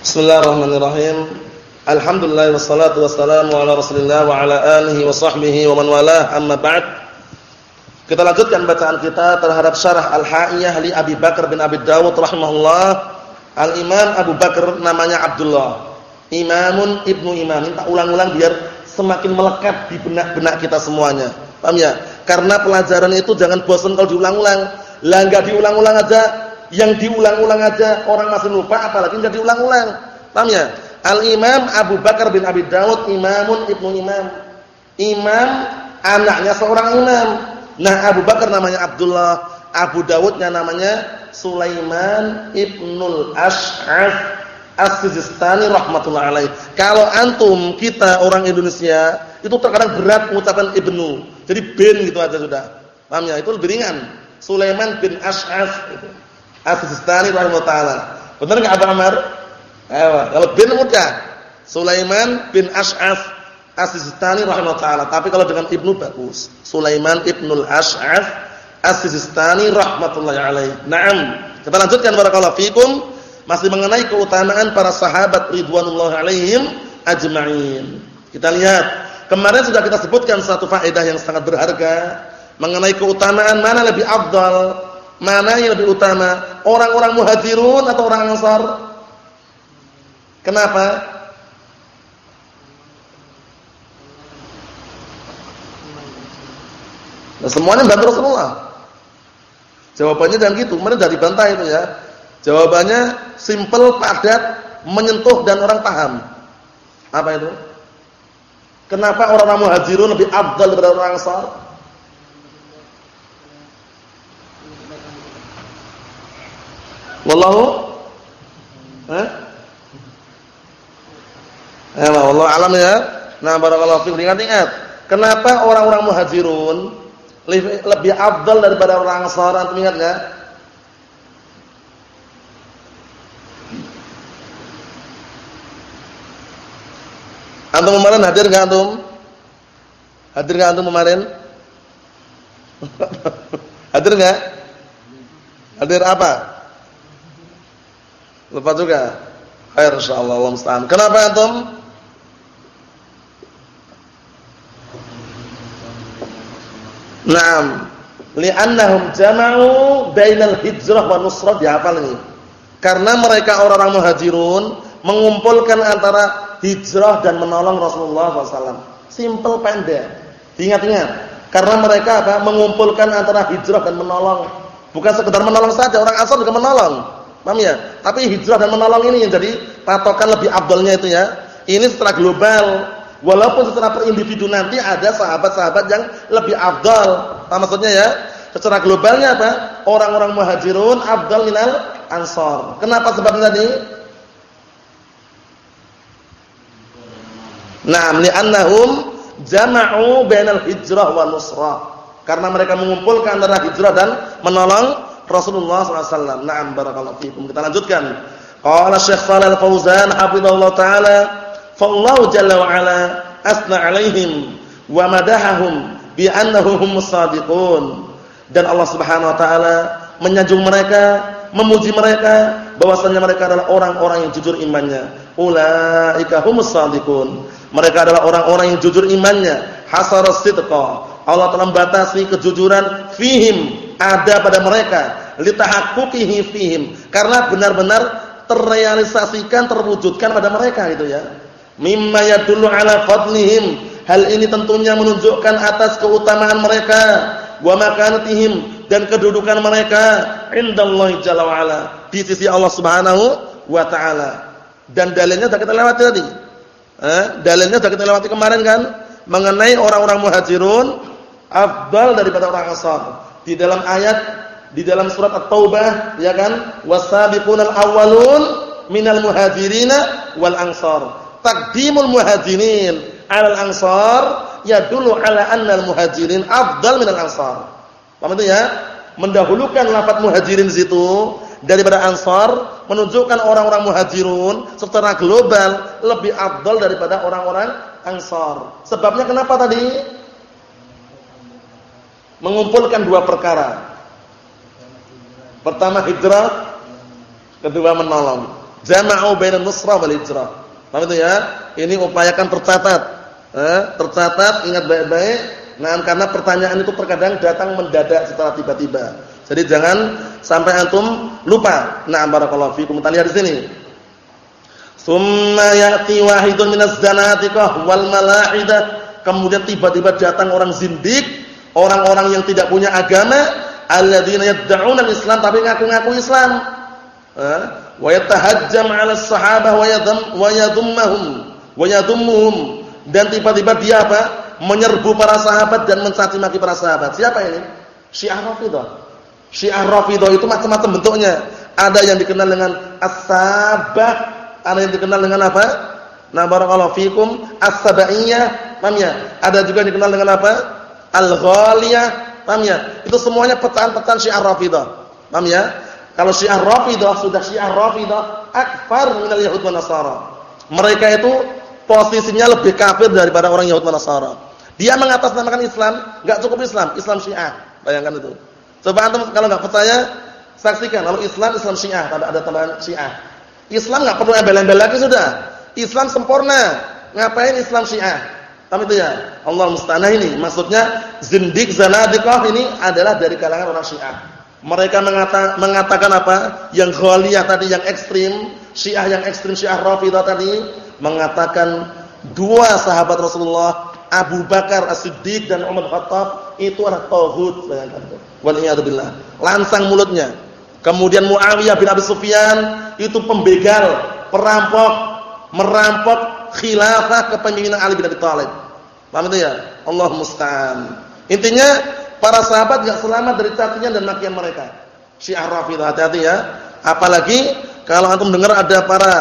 Bismillahirrahmanirrahim. Alhamdulillah wassalatu wassalamu ala Rasulillah wa ala alihi wa sahbihi wa man walah. Amma ba'd. Kita lanjutkan bacaan kita terhadap syarah Al-Ha'iyah li Abi Bakar bin Abi Dawud rahimahullah. Al-Imam Abu Bakar namanya Abdullah. Imamun ibnu imam. Minta ulang-ulang biar semakin melekat di benak-benak kita semuanya. Paham ya? Karena pelajaran itu jangan bosan kalau diulang-ulang. Lah enggak diulang-ulang aja yang diulang-ulang aja orang masih lupa apalagi enggak diulang-ulang. Paham ya? Al-Imam Abu Bakar bin Abi Dawud imamun ibnu imam. Imam anaknya seorang imam. Nah, Abu Bakar namanya Abdullah, Abu Dawudnya namanya Sulaiman ibnul Ash'af As-Sijistani rahmatullah alaih. Kalau antum kita orang Indonesia itu terkadang berat mengucapkan ibnu. Jadi bin gitu aja sudah. Paham ya? Itu lebih ringan. Sulaiman bin Ash'af itu. As-Sistani rahimahullah taala. Benar enggak Abu Amr? Ayo, kalau bin mudah. Sulaiman bin Ash'af As-Sistani rahimahullah taala. Tapi kalau dengan Ibnu bagus. Sulaiman Ibnul Ash'af As-Sistani rahmatullahi alaih. Naam. Kita lanjutkan barakallahu fikum masih mengenai keutamaan para sahabat ridwanullah alaihim ajma'in. Kita lihat, kemarin sudah kita sebutkan satu faedah yang sangat berharga mengenai keutamaan mana lebih afdal Mana yang lebih utama? Orang-orang muhajirun atau orang ansar? Kenapa? Nah, semuanya bantu Rasulullah. Jawabannya dan gitu, mana dari bantah itu ya. Jawabannya simple, padat, menyentuh dan orang paham. Apa itu? Kenapa orang-orang muhajirun lebih abdal daripada orang ansar? Wallahu eh? Ya, Allah alam ya. Nah, barakallahu fiik. Ingat-ingat, kenapa orang-orang Muhajirun lebih, lebih afdal daripada orang Ansar? Antum ingat enggak? Antum kemarin hadir enggak antum? Hadir enggak antum kemarin? hadir enggak? Hadir apa? Lupa juga. Khair insyaallah Allah musta'an. Kenapa antum? Naam. Li'annahum jama'u bainal hijrah wa nusrah dihafal ini. Karena mereka orang-orang muhajirun mengumpulkan antara hijrah dan menolong Rasulullah SAW. Simple pendek. Ingat-ingat. Karena mereka apa? Mengumpulkan antara hijrah dan menolong. Bukan sekedar menolong saja, orang asal juga menolong. Paham ya? Tapi hijrah dan menolong ini yang jadi patokan lebih abdolnya itu ya. Ini secara global. Walaupun secara per individu nanti ada sahabat-sahabat yang lebih abdal. Apa maksudnya ya? Secara globalnya apa? Orang-orang muhajirun abdal minal ansor. Kenapa sebabnya tadi? Naam li'annahum jama'u bainal hijrah wa nusrah. Karena mereka mengumpulkan antara hijrah dan menolong Rasulullah SAW. Naam barakallahu fiikum. Kita lanjutkan. Qala Syekh Shalal Fauzan hafizallahu taala, fa Allah jalla wa ala asna 'alaihim wa madahahum bi annahum shadiqun. Dan Allah Subhanahu wa taala menyanjung mereka, memuji mereka bahwasanya mereka adalah orang-orang yang jujur imannya. Ulaika humus shadiqun. Mereka adalah orang-orang yang jujur imannya. Hasaras sidqa. Allah telah membatasi kejujuran fihim ada pada mereka. Litahaqquqihi fihim. Karena benar-benar terrealisasikan terwujudkan pada mereka itu ya. Mimma yadullu ala fadlihim. Hal ini tentunya menunjukkan atas keutamaan mereka. Wa makanatihim dan kedudukan mereka. Indallahi jalla wa ala. Di sisi Allah Subhanahu wa taala. Dan dalilnya sudah kita lewati tadi. Eh, dalilnya sudah kita lewati kemarin kan? Mengenai orang-orang muhajirun afdal daripada orang ansar di dalam ayat di dalam surat At-Taubah ya kan? Wasabiqunal awwalun minal muhajirina wal ansar. Taqdimul muhajirin 'alal ansar yadullu 'ala annal muhajirin afdal minal ansar. Paham itu ya? Mendahulukan lafaz muhajirin situ daripada ansar menunjukkan orang-orang muhajirun secara global lebih afdal daripada orang-orang ansar. Sebabnya kenapa tadi mengumpulkan dua perkara. Pertama hijrah, kedua menolong. Jama'u bainan nusrah wal hijrah. Paham itu ya? Ini upayakan tercatat. Eh, tercatat, ingat baik-baik. Nah, karena pertanyaan itu terkadang datang mendadak secara tiba-tiba. Jadi jangan sampai antum lupa. Nah, barakallahu. Kita lihat di sini. Summa ya'ti wahidun minaz zanatiqah wal mala'idah. Kemudian tiba-tiba datang orang zindik, orang-orang yang tidak punya agama, alladzina yad'una al-islam tapi ngaku-ngaku Islam. Wa yatahajjam 'ala as-sahabah wa yadhum wa yadhummuhum wa dan tiba-tiba dia apa? menyerbu para sahabat dan mencaci maki para sahabat. Siapa ini? Syiah Rafidhah. Syiah Rafidhah itu macam-macam bentuknya. Ada yang dikenal dengan as-sabah, ada yang dikenal dengan apa? Nah, barakallahu fikum as-sabaiyah, ya? Ada juga yang dikenal dengan apa? Al-ghaliyah, paham ya? Itu semuanya pecahan-pecahan Syiah Rafidhah. Paham ya? Kalau Syiah Rafidhah sudah Syiah Rafidhah akfar minal Yahud wan Nasara. Mereka itu posisinya lebih kafir daripada orang Yahud dan Nasara. Dia mengatasnamakan Islam, enggak cukup Islam, Islam Syiah. Bayangkan itu. Coba antum kalau enggak percaya, saksikan kalau Islam Islam Syiah, ada tambahan Syiah. Islam enggak perlu embel-embel lagi sudah. Islam sempurna. Ngapain Islam Syiah? Paham itu ya? Allah musta'an ini maksudnya zindik zanadiqah ini adalah dari kalangan orang Syiah. Mereka mengata, mengatakan apa? Yang ghaliyah tadi yang ekstrim, Syiah yang ekstrim Syiah Rafidhah tadi mengatakan dua sahabat Rasulullah Abu Bakar As-Siddiq dan Umar Khattab itu adalah tauhid bayangkan itu. Waliyadzubillah. Lansang mulutnya. Kemudian Muawiyah bin Abi Sufyan itu pembegal, perampok, merampok khilafah kepemimpinan Ali bin Abi Thalib. Paham itu ya? Allah musta'an. Intinya para sahabat enggak selamat dari cacian dan makian mereka. Syiah Rafidhah hati-hati ya. Apalagi kalau antum dengar ada para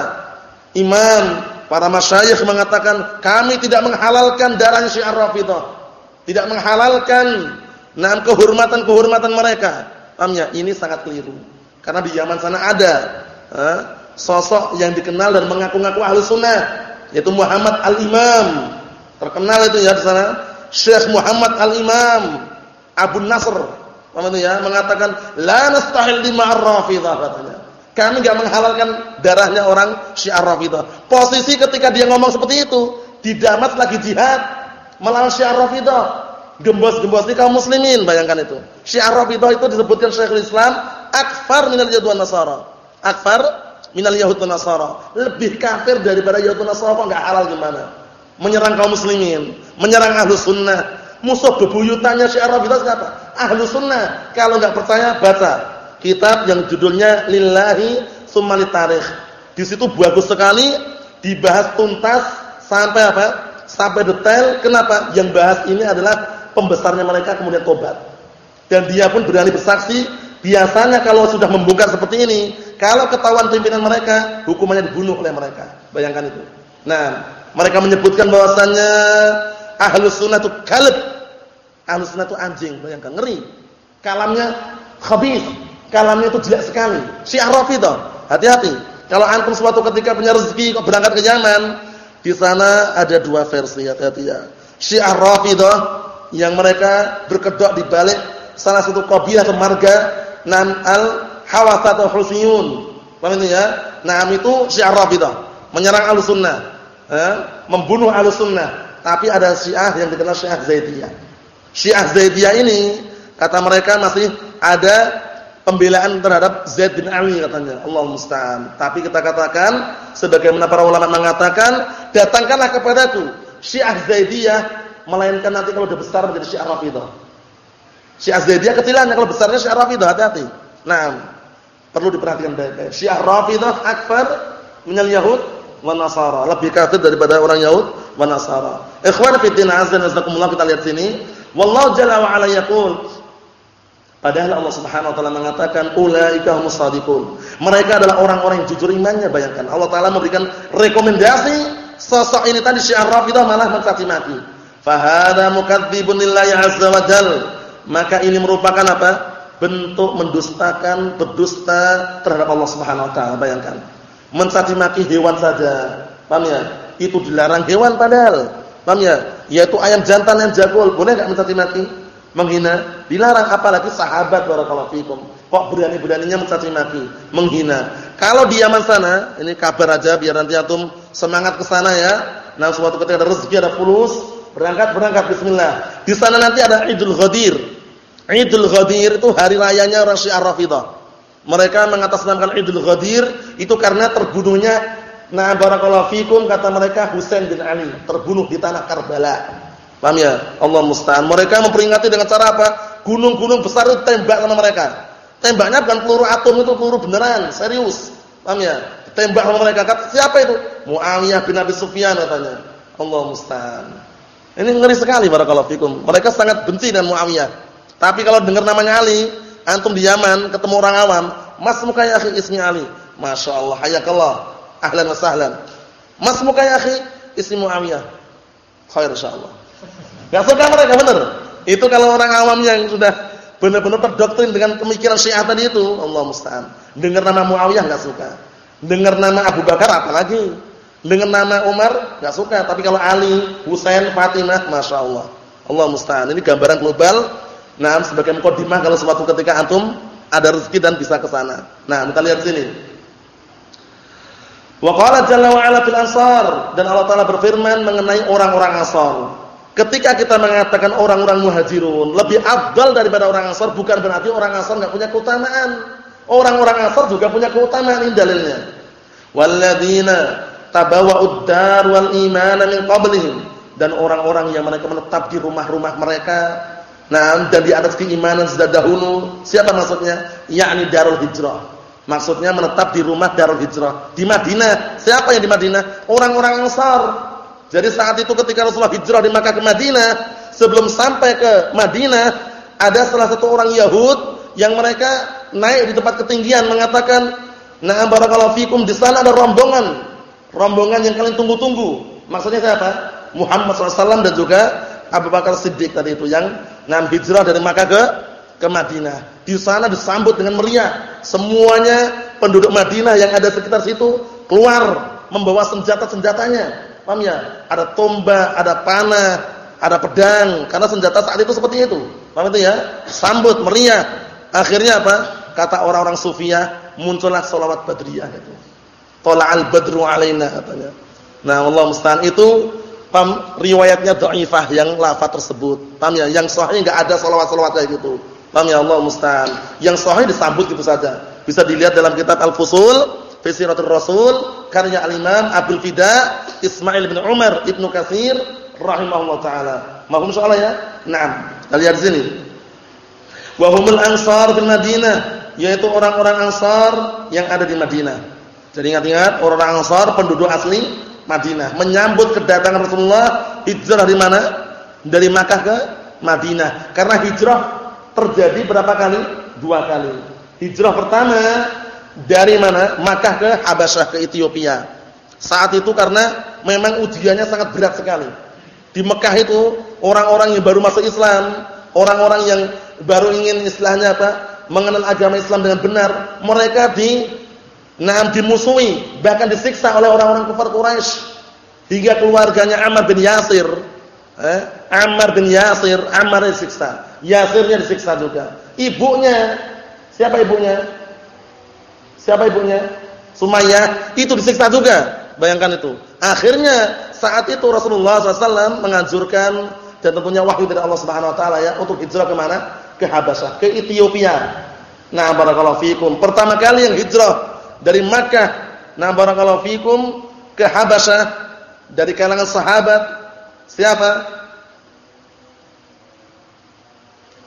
imam Para masyayikh mengatakan kami tidak menghalalkan darah Syiah Rafidhah. Tidak menghalalkan nam kehormatan-kehormatan mereka. Paham ya? Ini sangat keliru. Karena di zaman sana ada eh, sosok yang dikenal dan mengaku-ngaku ahli sunnah yaitu Muhammad Al-Imam. Terkenal itu ya di sana. Syekh Muhammad Al-Imam Abu Nasr. Itu ya? Mengatakan la nastahil di ar-Rafidhah katanya. Kami enggak menghalalkan darahnya orang Syiah Rafidhah. Posisi ketika dia ngomong seperti itu, di Damas lagi jihad melawan Syiah Rafidhah. Gembos-gembos ini kaum muslimin, bayangkan itu. Syiah Rafidhah itu disebutkan Syekhul Islam akfar minal Yahud Nasara. Akfar minal Yahud Nasara. Lebih kafir daripada Yahud Nasara kok enggak halal gimana? Menyerang kaum muslimin, menyerang ahlu sunnah. Musuh bebuyutannya Syiah Rafidhah siapa? Ahlu sunnah. Kalau enggak percaya baca kitab yang judulnya Lillahi Sumali Tarikh. Di situ bagus sekali dibahas tuntas sampai apa? Sampai detail. Kenapa? Yang bahas ini adalah pembesarnya mereka kemudian tobat. Dan dia pun berani bersaksi, biasanya kalau sudah membongkar seperti ini, kalau ketahuan pimpinan mereka, hukumannya dibunuh oleh mereka. Bayangkan itu. Nah, mereka menyebutkan bahwasannya ahlus sunnah itu kalb. Ahlus sunnah itu anjing, bayangkan ngeri. Kalamnya khabith kalamnya itu jelek sekali. Syiah Rafidhah. Hati-hati. Kalau antum suatu ketika punya rezeki kok berangkat ke Yaman, di sana ada dua versi, hati-hati ya. Syiah Rafidhah yang mereka berkedok di balik salah satu kabilah atau marga Nam al-Hawathat atau Husiyun. Paham ini ya? Nam itu Syiah Rafidhah, menyerang Ahlussunnah, eh? membunuh Ahlussunnah. Tapi ada Syiah yang dikenal Syiah Zaidiyah. Syiah Zaidiyah ini kata mereka masih ada pembelaan terhadap Zaid bin Ali katanya. Allah musta'an. Tapi kita katakan sebagaimana para ulama mengatakan, datangkanlah kepadaku Syiah Zaidiyah melainkan nanti kalau sudah besar menjadi Syiah Rafidhah. Syiah Zaidiyah kecilannya kalau besarnya Syiah Rafidhah, hati-hati. Nah, perlu diperhatikan baik-baik. Syiah Rafidhah akbar minal Yahud wa Nasara. Lebih kafir daripada orang Yahud wa Nasara. Ikhwan fi din azza kita lihat sini. Wallahu jalla wa ala yaqul Padahal Allah Subhanahu wa taala mengatakan ulaika humus shadiqun. Mereka adalah orang-orang yang jujur imannya, bayangkan. Allah taala memberikan rekomendasi sosok ini tadi Syiah Rafidhah malah mencaci maki. Fa hadza mukadzibun lillahi azza wa jal. Maka ini merupakan apa? Bentuk mendustakan, berdusta terhadap Allah Subhanahu wa taala, bayangkan. Mencaci maki hewan saja. Paham ya? Itu dilarang hewan padahal. Paham ya? Yaitu ayam jantan yang jagol, boleh enggak mencaci maki? menghina, dilarang apalagi sahabat barakallahu fikum. Kok berani-beraninya mencaci maki, menghina. Kalau di Yaman sana, ini kabar aja biar nanti antum semangat ke sana ya. Nah, suatu ketika ada rezeki, ada fulus, berangkat berangkat bismillah. Di sana nanti ada Idul Ghadir. Idul Ghadir itu hari rayanya orang Syiah Rafidhah. Mereka mengatasnamakan Idul Ghadir itu karena terbunuhnya Nah barakallahu fikum kata mereka Husain bin Ali terbunuh di tanah Karbala. Paham ya? Allah musta'an. Mereka memperingati dengan cara apa? Gunung-gunung besar itu tembak sama mereka. Tembaknya bukan peluru atom itu peluru beneran, serius. Paham ya? Tembak sama mereka. Kata, siapa itu? Muawiyah bin Abi Sufyan katanya. Allah musta'an. Ini ngeri sekali barakallahu fikum. Mereka sangat benci dengan Muawiyah. Tapi kalau dengar namanya Ali, antum di Yaman ketemu orang awam, "Mas mukanya akhi ismi Ali." Masya Allah, hayakallah. Ahlan wa sahlan. Mas mukanya akhi ismi Muawiyah. Khair insyaallah. Enggak suka mereka benar. Itu kalau orang awam yang sudah benar-benar terdoktrin dengan pemikiran Syiah tadi itu, Allah musta'an. Dengar nama Muawiyah enggak suka. Dengar nama Abu Bakar apalagi. Dengar nama Umar enggak suka, tapi kalau Ali, Husain, Fatimah, Masya Allah. Allah musta'an. Ini gambaran global. Nah, sebagai mukadimah kalau suatu ketika antum ada rezeki dan bisa ke sana. Nah, kita lihat sini. Wa qala jalla wa ala fil ansar dan Allah taala berfirman mengenai orang-orang Ansar. Ketika kita mengatakan orang-orang muhajirun lebih afdal daripada orang ansar, bukan berarti orang ansar enggak punya keutamaan. Orang-orang ansar juga punya keutamaan ini dalilnya. Walladzina tabawwa'ud dar wal imana min qablihim dan orang-orang yang mereka menetap di rumah-rumah mereka nah dan di atas keimanan sudah dahulu. Siapa maksudnya? Yakni Darul Hijrah. Maksudnya menetap di rumah Darul Hijrah di Madinah. Siapa yang di Madinah? Orang-orang Ansar jadi saat itu ketika Rasulullah hijrah di Makkah ke Madinah, sebelum sampai ke Madinah, ada salah satu orang Yahud yang mereka naik di tempat ketinggian mengatakan, "Na'am barakallahu fikum, di sana ada rombongan. Rombongan yang kalian tunggu-tunggu." Maksudnya siapa? Muhammad SAW dan juga Abu Bakar Siddiq tadi itu yang ngam hijrah dari Makkah ke ke Madinah. Di sana disambut dengan meriah. Semuanya penduduk Madinah yang ada sekitar situ keluar membawa senjata-senjatanya Paham ya? Ada tombak, ada panah, ada pedang. Karena senjata saat itu seperti itu. Paham itu ya? Sambut, meriah. Akhirnya apa? Kata orang-orang sufiyah, muncullah salawat badriyah itu. Tola'al badru alaina katanya. Nah, Allah musta'an itu paham riwayatnya dhaifah yang lafaz tersebut. Paham ya? Yang sahih enggak ada salawat-salawat kayak gitu. Paham ya Allah musta'an. Yang sahih disambut gitu saja. Bisa dilihat dalam kitab Al-Fusul fi Rasul karya al-Imam Abdul Fida Ismail bin Umar Ibnu Katsir rahimahullah taala. Mahum soalnya ya? Naam. Lihat di sini. Wa humul ansar fil Madinah, yaitu orang-orang Ansar yang ada di Madinah. Jadi ingat-ingat orang Ansar penduduk asli Madinah menyambut kedatangan Rasulullah hijrah dari mana? Dari Makkah ke Madinah. Karena hijrah terjadi berapa kali? Dua kali. Hijrah pertama dari mana? Makkah ke Habasyah ke Ethiopia. Saat itu karena memang ujiannya sangat berat sekali. Di Mekah itu orang-orang yang baru masuk Islam, orang-orang yang baru ingin istilahnya apa? mengenal agama Islam dengan benar, mereka di nah dimusuhi, bahkan disiksa oleh orang-orang kafir Quraisy. Hingga keluarganya Ammar bin Yasir, eh, Ammar bin Yasir, Ammar disiksa. Yasirnya disiksa juga. Ibunya, siapa ibunya? Siapa ibunya? Sumayyah, itu disiksa juga. Bayangkan itu. Akhirnya saat itu Rasulullah SAW menganjurkan dan tentunya wahyu dari Allah Subhanahu Wa Taala ya untuk hijrah ke mana? Ke Habasyah, ke Ethiopia. Nah, barakallahu fikum. Pertama kali yang hijrah dari Makkah, nah barakallahu fikum ke Habasyah dari kalangan sahabat siapa?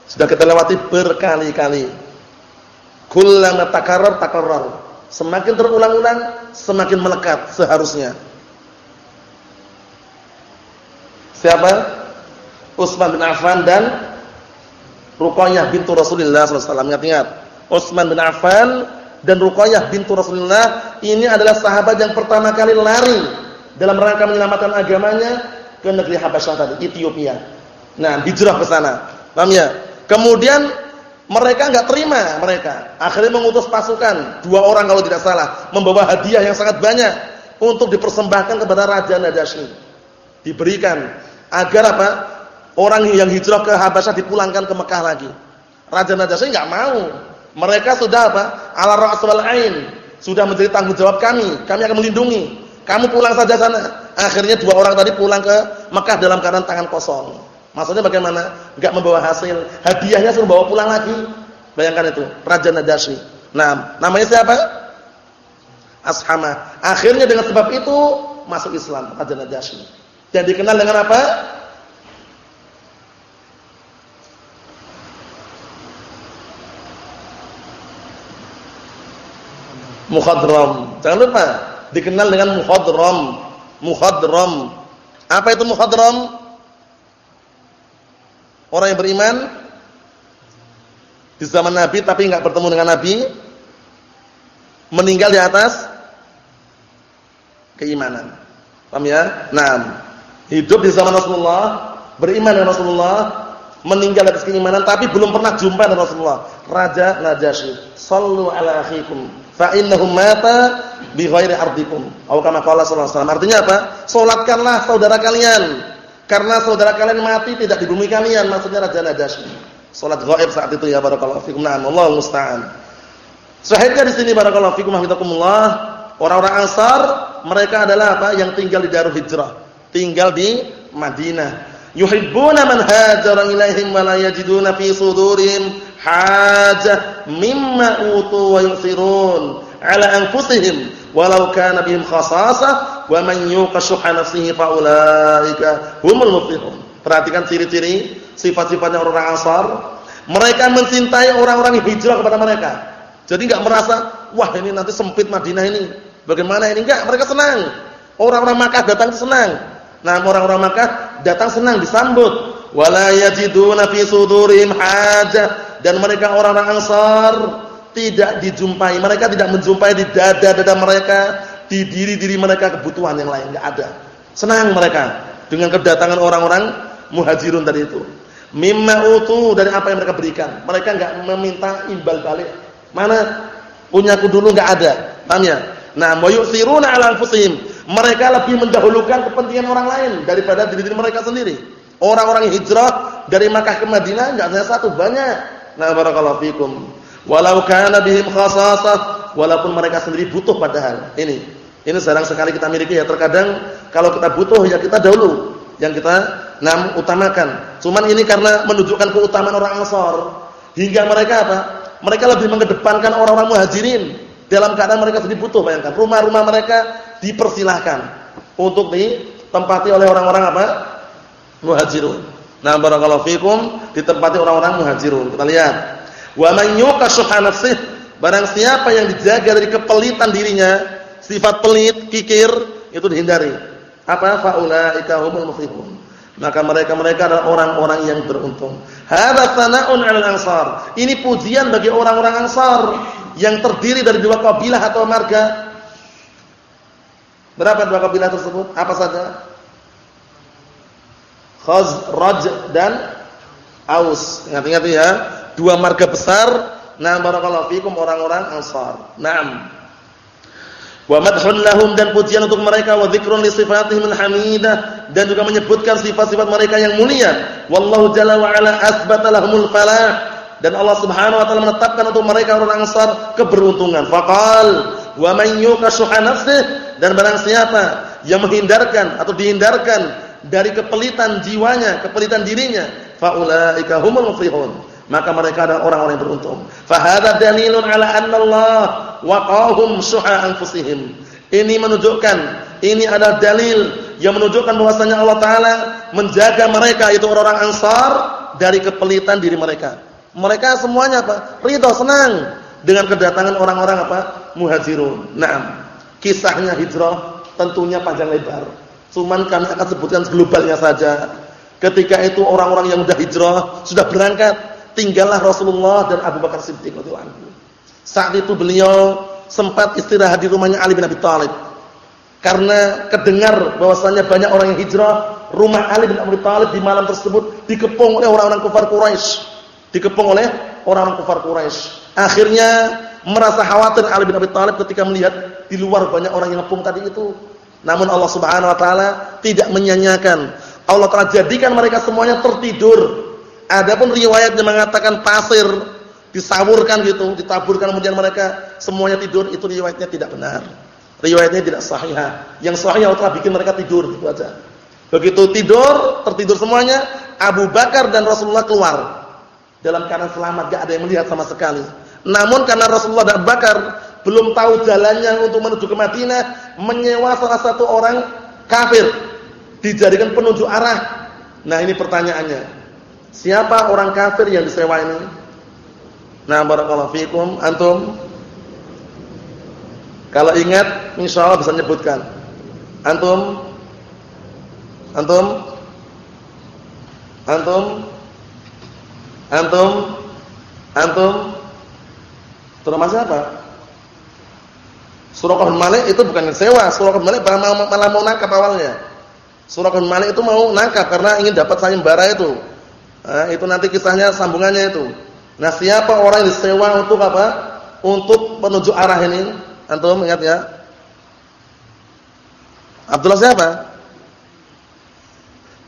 Sudah kita lewati berkali-kali. Kullama takarrar takarrar. Semakin terulang-ulang, semakin melekat seharusnya. Siapa? Utsman bin Affan dan Ruqayyah bintu Rasulullah SAW. Ingat-ingat. Utsman bin Affan dan Ruqayyah bintu Rasulullah ini adalah sahabat yang pertama kali lari dalam rangka menyelamatkan agamanya ke negeri Habasyah tadi, Ethiopia. Nah, hijrah ke sana. Paham ya? Kemudian mereka enggak terima mereka. Akhirnya mengutus pasukan, dua orang kalau tidak salah, membawa hadiah yang sangat banyak untuk dipersembahkan kepada Raja Najasyi. Diberikan agar apa? orang yang hijrah ke Habasyah dipulangkan ke Mekah lagi. Raja Najasyi enggak mau. Mereka sudah apa? Ala ra's wal ain. Sudah menjadi tanggung jawab kami. Kami akan melindungi. Kamu pulang saja sana. Akhirnya dua orang tadi pulang ke Mekah dalam keadaan tangan kosong. Maksudnya bagaimana? Enggak membawa hasil. Hadiahnya suruh bawa pulang lagi. Bayangkan itu, Raja Najasyi. Nah, namanya siapa? Ashama. Akhirnya dengan sebab itu masuk Islam Raja Najasyi. Dan dikenal dengan apa? Mukhadram. Jangan lupa dikenal dengan mukhadram. Mukhadram. Apa itu mukhadram? Orang yang beriman di zaman Nabi tapi enggak bertemu dengan Nabi meninggal di atas keimanan. Paham ya? Nah, hidup di zaman Rasulullah, beriman dengan Rasulullah, meninggal atas keimanan tapi belum pernah jumpa dengan Rasulullah. Raja Najasyi, sallu ala akhikum fa innahu mata bi ghairi ardikum. Atau kama qala sallallahu. Artinya apa? Salatkanlah saudara kalian karena saudara kalian mati tidak di bumi kalian, maksudnya Raja Najasyi. Salat ghaib saat itu ya barakallahu fikum. Nah, Allah musta'an. Sahihnya di sini barakallahu fikum hafizakumullah, orang-orang Ansar mereka adalah apa? Yang tinggal di Darul Hijrah, tinggal di Madinah. Yuhibbuna man hajara ilaihim wa la yajiduna fi sudurihim hajah mimma utu wa yusirun ala anfusihim walau kana bihim khasasah wa man yuqa shuha nafsihi fa ulaika humul muflihun. Perhatikan ciri-ciri sifat-sifatnya orang-orang Ansar. Mereka mencintai orang-orang hijrah kepada mereka. Jadi enggak merasa, wah ini nanti sempit Madinah ini. Bagaimana ini? Enggak, mereka senang. Orang-orang Makkah datang senang. Nah, orang-orang Makkah datang senang disambut. Wala yajiduna fi sudurihim hajah dan mereka orang-orang Ansar tidak dijumpai, mereka tidak menjumpai di dada-dada mereka, di diri-diri mereka kebutuhan yang lain enggak ada. Senang mereka dengan kedatangan orang-orang Muhajirun tadi itu. Mimma utu dari apa yang mereka berikan. Mereka enggak meminta imbal balik Mana punyaku dulu enggak ada. Paham ya? Nah, mayusiruna 'ala anfusihim. Mereka lebih mendahulukan kepentingan orang lain daripada diri-diri mereka sendiri. Orang-orang hijrah dari Makkah ke Madinah enggak hanya satu, banyak. Nah, barakallahu fikum. Walau kana bihim khasasah, walaupun mereka sendiri butuh padahal. Ini, ini jarang sekali kita miliki ya. Terkadang kalau kita butuh ya kita dahulu yang kita nam utamakan. Cuman ini karena menunjukkan keutamaan orang Ansar hingga mereka apa? Mereka lebih mengedepankan orang-orang muhajirin dalam keadaan mereka sendiri butuh bayangkan. Rumah-rumah mereka dipersilahkan untuk ditempati oleh orang-orang apa? Muhajirun. Nah, barakallahu fikum ditempati orang-orang muhajirun. Kita lihat. Wa man yuqa barang siapa yang dijaga dari kepelitan dirinya, sifat pelit, kikir, itu dihindari. Apa? Faulaika humul muflihun. Maka mereka-mereka adalah orang-orang yang beruntung. Hadza sana'un 'alal ansar. Ini pujian bagi orang-orang Ansar yang terdiri dari dua kabilah atau marga. Berapa dua kabilah tersebut? Apa saja? Khazraj dan Aus. Ingat-ingat ya, dua marga besar. Nah, barakallahu fikum orang-orang Ansar. Naam. Wa madhun lahum dan pujian untuk mereka. Wa dzikrun li sifatihim hamidah dan juga menyebutkan sifat-sifat mereka yang mulia. Wallahu jalla wa ala asbata lahumul falah. Dan Allah Subhanahu wa taala menetapkan untuk mereka orang Ansar keberuntungan. Faqal wa man nafsihi dan barang siapa yang menghindarkan atau dihindarkan dari kepelitan jiwanya kepelitan dirinya faulaika humul muflihun maka mereka adalah orang-orang yang beruntung. Fahada dalilun ala anna Allah waqahum syuha anfusihim. Ini menunjukkan, ini adalah dalil yang menunjukkan bahwasanya Allah taala menjaga mereka itu orang-orang Ansar dari kepelitan diri mereka. Mereka semuanya apa? Ridho, senang dengan kedatangan orang-orang apa? Muhajirun. Naam. Kisahnya hijrah tentunya panjang lebar. Cuman kami akan sebutkan globalnya saja. Ketika itu orang-orang yang sudah hijrah, sudah berangkat tinggallah Rasulullah dan Abu Bakar Siddiq radhiyallahu. Saat itu beliau sempat istirahat di rumahnya Ali bin Abi Thalib. Karena kedengar bahwasanya banyak orang yang hijrah, rumah Ali bin Abi Thalib di malam tersebut dikepung oleh orang-orang kafir Quraisy. Dikepung oleh orang-orang kafir Quraisy. Akhirnya merasa khawatir Ali bin Abi Thalib ketika melihat di luar banyak orang yang ngepung tadi itu. Namun Allah Subhanahu wa taala tidak menyanyiakan Allah telah jadikan mereka semuanya tertidur. Adapun riwayat yang mengatakan pasir disawurkan gitu, ditaburkan kemudian mereka semuanya tidur, itu riwayatnya tidak benar. Riwayatnya tidak sahih. Yang sahih Allah telah bikin mereka tidur itu aja. Begitu tidur, tertidur semuanya, Abu Bakar dan Rasulullah keluar. Dalam keadaan selamat, gak ada yang melihat sama sekali. Namun karena Rasulullah dan Abu Bakar belum tahu jalannya untuk menuju ke Madinah, menyewa salah satu orang kafir dijadikan penunjuk arah. Nah, ini pertanyaannya. Siapa orang kafir yang disewa ini? Nah, barakallahu fikum, antum kalau ingat insyaallah bisa menyebutkan. Antum Antum Antum Antum Antum Terima siapa? Surah bin Malik itu bukan sewa, Surah bin Malik malah, malah mau nangkap awalnya. Surah bin Malik itu mau nangkap karena ingin dapat sayembara itu. Nah, itu nanti kisahnya sambungannya itu. Nah, siapa orang yang disewa untuk apa? Untuk penunjuk arah ini? Antum ingat ya? Abdullah siapa?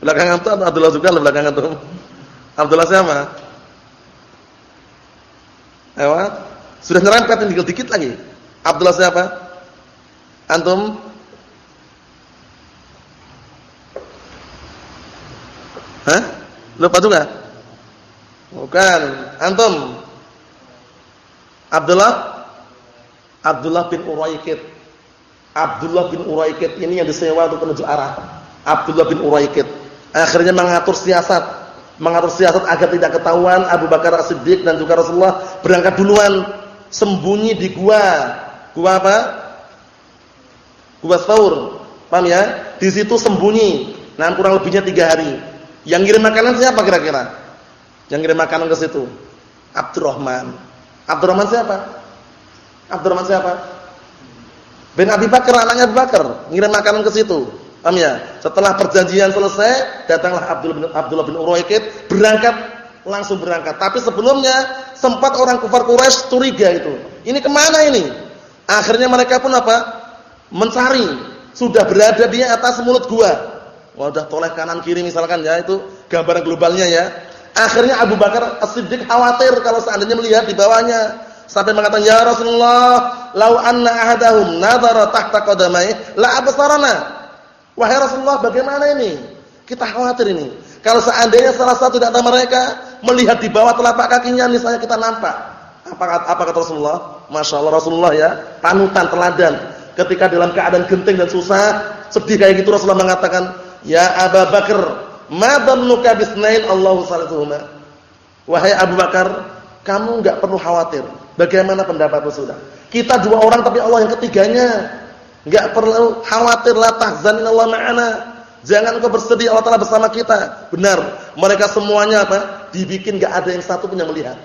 Belakang antum Abdullah juga belakang antum. Abdullah siapa? Ayo. Sudah nyerempet tinggal dikit lagi. Abdullah siapa? Antum? Hah? Lupa juga? Bukan. Antum? Abdullah? Abdullah bin Uraikid. Abdullah bin Uraikid ini yang disewa untuk menuju arah. Abdullah bin Uraikid. Akhirnya mengatur siasat. Mengatur siasat agar tidak ketahuan Abu Bakar As-Siddiq dan juga Rasulullah berangkat duluan. Sembunyi di gua. Gua apa? Gua Thaur. Paham ya? Di situ sembunyi. Nah, kurang lebihnya tiga hari. Yang ngirim makanan siapa kira-kira? Yang ngirim makanan ke situ? Abdurrahman. Abdurrahman siapa? Abdurrahman siapa? Bin Abi Bakar, anaknya Abu Bakar, ngirim makanan ke situ. Paham ya? Setelah perjanjian selesai, datanglah Abdullah bin Abdullah bin Uraikid berangkat langsung berangkat. Tapi sebelumnya sempat orang kufar Quraisy curiga itu. Ini ke mana ini? Akhirnya mereka pun apa? mencari sudah berada di atas mulut gua. Wah, udah toleh kanan kiri misalkan ya, itu gambaran globalnya ya. Akhirnya Abu Bakar As-Siddiq khawatir kalau seandainya melihat di bawahnya sampai mengatakan ya Rasulullah, lau anna ahadahum nadhara tahta qadamai la absarana. Wahai Rasulullah, bagaimana ini? Kita khawatir ini. Kalau seandainya salah satu dari mereka melihat di bawah telapak kakinya misalnya kita nampak. Apa apa kata Rasulullah? Masya Allah Rasulullah ya, panutan teladan ketika dalam keadaan genting dan susah, sedih kayak gitu Rasulullah mengatakan, "Ya Abu Bakar, ma dhannuka bisnain Allahu salisuhuma?" Wahai Abu Bakar, kamu enggak perlu khawatir. Bagaimana pendapatmu sudah? Kita dua orang tapi Allah yang ketiganya. Enggak perlu khawatir la tahzan Allah ma'ana. Jangan kau bersedih Allah Taala bersama kita. Benar, mereka semuanya apa? Dibikin enggak ada yang satu pun yang melihat.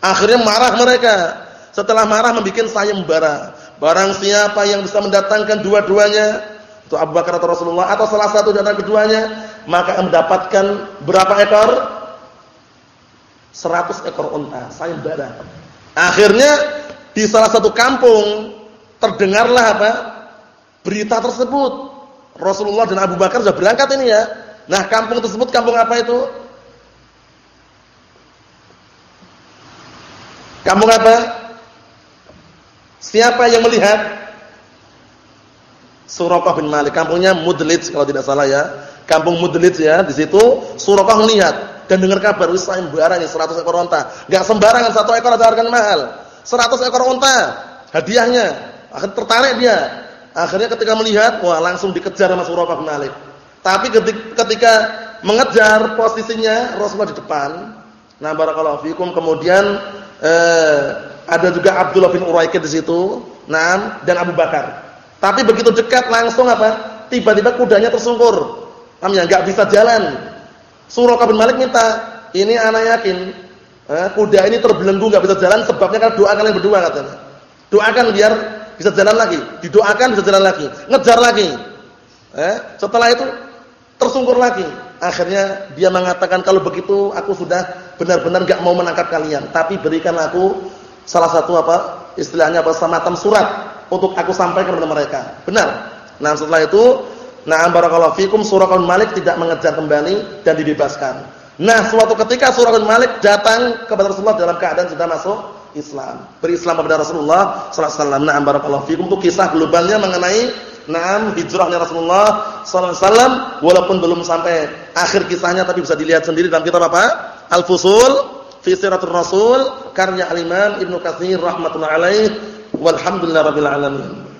Akhirnya marah mereka. Setelah marah membuat sayembara. Barang siapa yang bisa mendatangkan dua-duanya, itu Abu Bakar atau Rasulullah atau salah satu di keduanya, maka mendapatkan berapa ekor? 100 ekor unta, sayembara. Akhirnya di salah satu kampung terdengarlah apa? Berita tersebut. Rasulullah dan Abu Bakar sudah berangkat ini ya. Nah, kampung tersebut kampung apa itu? Kampung apa? Siapa yang melihat? Suraqah bin Malik, kampungnya Mudlij kalau tidak salah ya. Kampung Mudlij ya, di situ Suraqah melihat dan dengar kabar wis sayembara ini 100 ekor unta. Enggak sembarangan satu ekor ada harga mahal. 100 ekor unta hadiahnya. Akhirnya tertarik dia. Akhirnya ketika melihat, wah langsung dikejar sama Suraqah bin Malik. Tapi ketika mengejar posisinya Rasulullah di depan. Nah, barakallahu fikum kemudian eh ada juga Abdullah bin Uraikid di situ, Naam dan Abu Bakar. Tapi begitu dekat langsung apa? Tiba-tiba kudanya tersungkur. Paham ya? Enggak bisa jalan. Suraqah bin Malik minta, "Ini anak yakin eh, kuda ini terbelenggu enggak bisa jalan sebabnya karena doa kalian berdua katanya. Doakan biar bisa jalan lagi. Didoakan bisa jalan lagi. Ngejar lagi. Eh, setelah itu tersungkur lagi. Akhirnya dia mengatakan kalau begitu aku sudah benar-benar enggak mau menangkap kalian, tapi berikan aku salah satu apa istilahnya apa surat untuk aku sampaikan kepada mereka. Benar. Nah, setelah itu Na'am barakallahu fikum Suraqah Malik tidak mengejar kembali dan dibebaskan. Nah, suatu ketika Suraqah Malik datang kepada Rasulullah dalam keadaan sudah masuk Islam. Berislam kepada Rasulullah sallallahu alaihi wasallam. Na'am barakallahu fikum itu kisah globalnya mengenai na'am hijrahnya Rasulullah sallallahu alaihi wasallam walaupun belum sampai akhir kisahnya tapi bisa dilihat sendiri dalam kitab apa? Al-Fusul fi Siratul Rasul karya Al-Imam Ibnu Katsir rahimatullah alaih walhamdulillah rabbil alamin.